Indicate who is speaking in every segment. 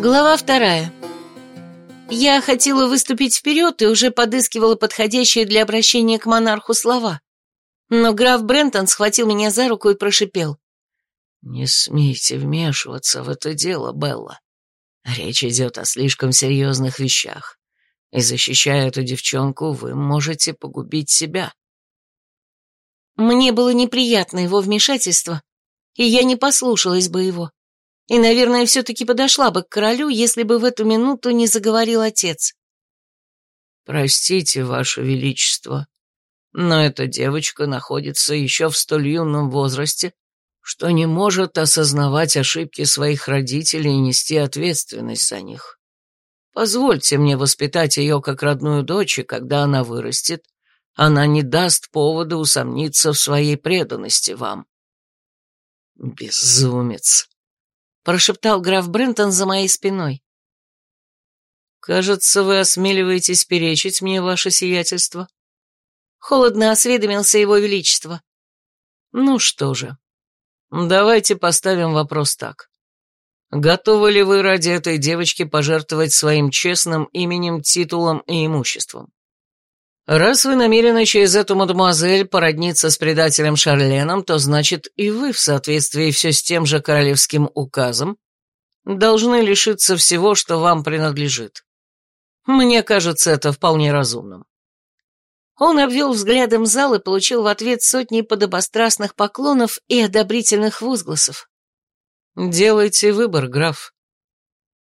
Speaker 1: Глава вторая. Я хотела выступить вперед и уже подыскивала подходящие для обращения к монарху слова. Но граф Брентон схватил меня за руку и прошипел.
Speaker 2: «Не смейте вмешиваться в это дело, Белла. Речь идет о слишком серьезных вещах, и защищая эту девчонку, вы можете погубить себя».
Speaker 1: Мне было неприятно его вмешательство, и я не послушалась бы его. И, наверное, все-таки подошла бы к королю, если бы в эту минуту не заговорил отец.
Speaker 2: «Простите, ваше величество, но эта девочка находится еще в столь юном возрасте, что не может осознавать ошибки своих родителей и нести ответственность за них. Позвольте мне воспитать ее как родную дочь, и когда она вырастет, она не даст повода усомниться в своей преданности вам». «Безумец!» Прошептал граф Брентон за моей спиной. «Кажется, вы осмеливаетесь перечить мне ваше сиятельство». Холодно осведомился его величество. «Ну что же, давайте поставим вопрос так. Готовы ли вы ради этой девочки пожертвовать своим честным именем, титулом и имуществом? Раз вы намерены через эту мадемуазель породниться с предателем Шарленом, то значит и вы в соответствии все с тем же королевским указом должны лишиться всего, что вам принадлежит. Мне кажется это вполне разумным.
Speaker 1: Он обвел взглядом зал и получил в ответ сотни подобострастных поклонов и одобрительных возгласов.
Speaker 2: «Делайте выбор, граф».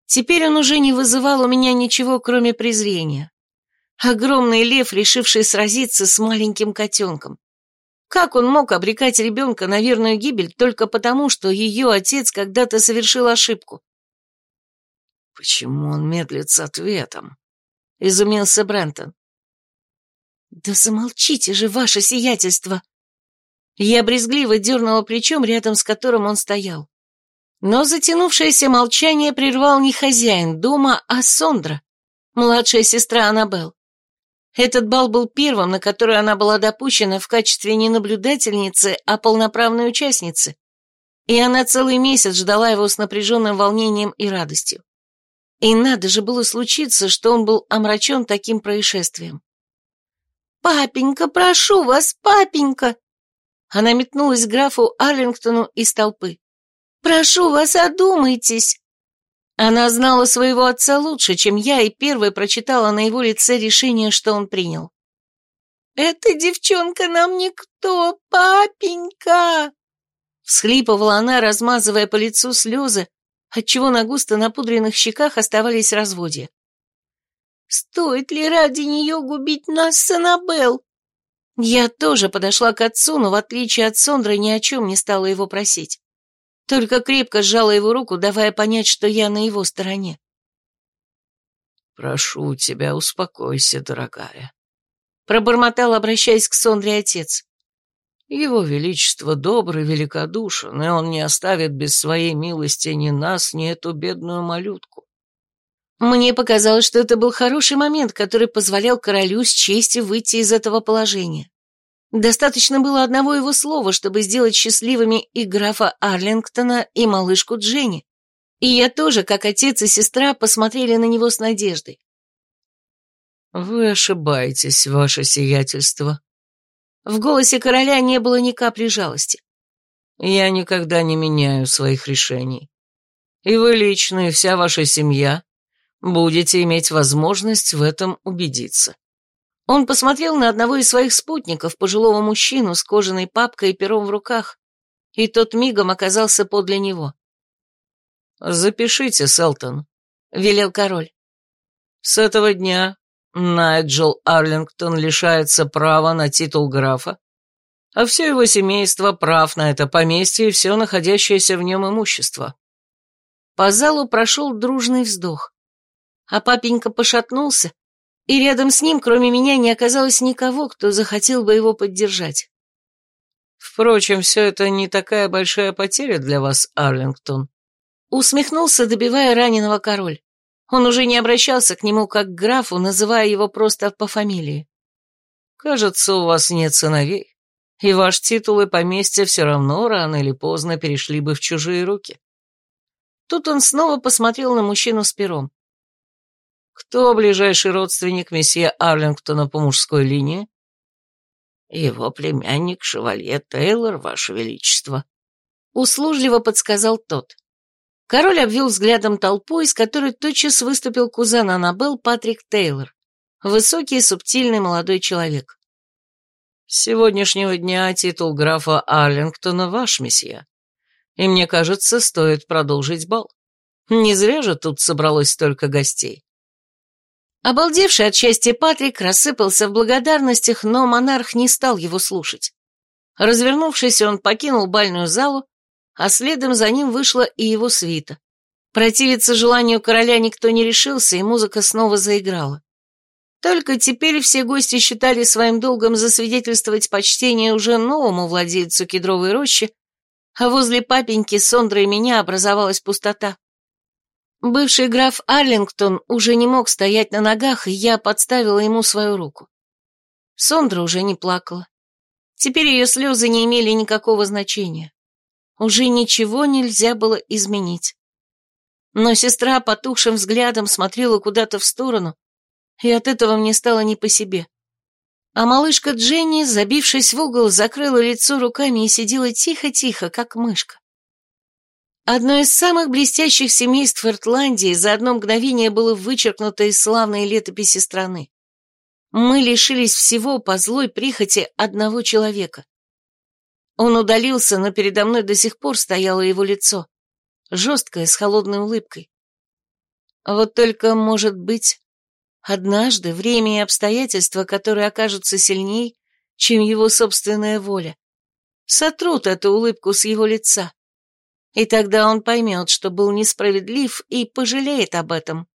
Speaker 1: Теперь он уже не вызывал у меня ничего, кроме презрения. Огромный лев, решивший сразиться с маленьким котенком. Как он мог обрекать ребенка на верную гибель только потому, что ее отец когда-то совершил ошибку?
Speaker 2: «Почему он медлит с ответом?»
Speaker 1: — изумился Брентон. «Да замолчите же, ваше сиятельство!» Я брезгливо дернула плечом, рядом с которым он стоял. Но затянувшееся молчание прервал не хозяин дома, а Сондра, младшая сестра Аннабелл. Этот бал был первым, на который она была допущена в качестве не наблюдательницы, а полноправной участницы. И она целый месяц ждала его с напряженным волнением и радостью. И надо же было случиться, что он был омрачен таким происшествием. «Папенька, прошу вас, папенька!» Она метнулась к графу Арлингтону из толпы. «Прошу вас, одумайтесь!» Она знала своего отца лучше, чем я, и первой прочитала на его лице решение, что он принял. «Эта девчонка нам никто, папенька!» Всхлипывала она, размазывая по лицу слезы, отчего на густо напудренных щеках оставались разводья. «Стоит ли ради нее губить нас с Аннабелл?» Я тоже подошла к отцу, но в отличие от Сондры ни о чем не стала его просить. Только крепко сжала его руку, давая понять, что я на его стороне.
Speaker 2: «Прошу тебя, успокойся, дорогая», —
Speaker 1: пробормотал, обращаясь к Сондре отец.
Speaker 2: «Его Величество добрый, великодушен, и он не оставит без своей милости ни нас, ни эту бедную малютку».
Speaker 1: Мне показалось, что это был хороший момент, который позволял королю с честью выйти из этого положения. Достаточно было одного его слова, чтобы сделать счастливыми и графа Арлингтона, и малышку Дженни. И я тоже, как отец и сестра, посмотрели на него с надеждой.
Speaker 2: «Вы ошибаетесь, ваше сиятельство».
Speaker 1: В голосе короля не было ни капли жалости.
Speaker 2: «Я никогда не меняю своих решений. И вы лично, и вся ваша семья будете иметь возможность в этом убедиться».
Speaker 1: Он посмотрел на одного из своих спутников, пожилого мужчину с кожаной папкой и пером в руках, и тот мигом оказался подле него.
Speaker 2: «Запишите, Селтон», —
Speaker 1: велел король.
Speaker 2: «С этого дня Найджел Арлингтон лишается права на титул графа, а все его семейство прав на это поместье и все находящееся в нем имущество».
Speaker 1: По залу прошел дружный вздох, а папенька пошатнулся, и рядом с ним, кроме меня, не оказалось никого, кто захотел бы его поддержать.
Speaker 2: Впрочем, все это не такая большая потеря для вас, Арлингтон.
Speaker 1: Усмехнулся, добивая раненого король. Он уже не обращался к нему как к графу, называя его просто по фамилии.
Speaker 2: Кажется, у вас нет сыновей, и ваш титул и поместье все равно рано или поздно перешли бы в чужие руки.
Speaker 1: Тут он снова посмотрел на мужчину с пером.
Speaker 2: «Кто ближайший родственник месье Арлингтона по мужской линии?»
Speaker 1: «Его племянник Шевалье Тейлор, Ваше Величество», — услужливо подсказал тот. Король обвел взглядом толпу, из которой тотчас выступил кузен Аннабелл Патрик Тейлор, высокий, субтильный молодой человек.
Speaker 2: «С сегодняшнего дня титул графа Арлингтона ваш, месье, и мне кажется, стоит продолжить бал. Не зря же тут собралось столько гостей».
Speaker 1: Обалдевший от счастья Патрик рассыпался в благодарностях, но монарх не стал его слушать. Развернувшись, он покинул бальную залу, а следом за ним вышла и его свита. Противиться желанию короля никто не решился, и музыка снова заиграла. Только теперь все гости считали своим долгом засвидетельствовать почтение уже новому владельцу кедровой рощи, а возле папеньки Сондры и меня образовалась пустота. Бывший граф Арлингтон уже не мог стоять на ногах, и я подставила ему свою руку. Сондра уже не плакала. Теперь ее слезы не имели никакого значения. Уже ничего нельзя было изменить. Но сестра потухшим взглядом смотрела куда-то в сторону, и от этого мне стало не по себе. А малышка Дженни, забившись в угол, закрыла лицо руками и сидела тихо-тихо, как мышка. Одно из самых блестящих семейств Иртландии за одно мгновение было вычеркнуто из славной летописи страны. Мы лишились всего по злой прихоти одного человека. Он удалился, но передо мной до сих пор стояло его лицо, жесткое, с холодной улыбкой. Вот только, может быть, однажды время и обстоятельства, которые окажутся сильней, чем его собственная воля, сотрут эту улыбку с его лица. И тогда он поймет, что был несправедлив и пожалеет об этом.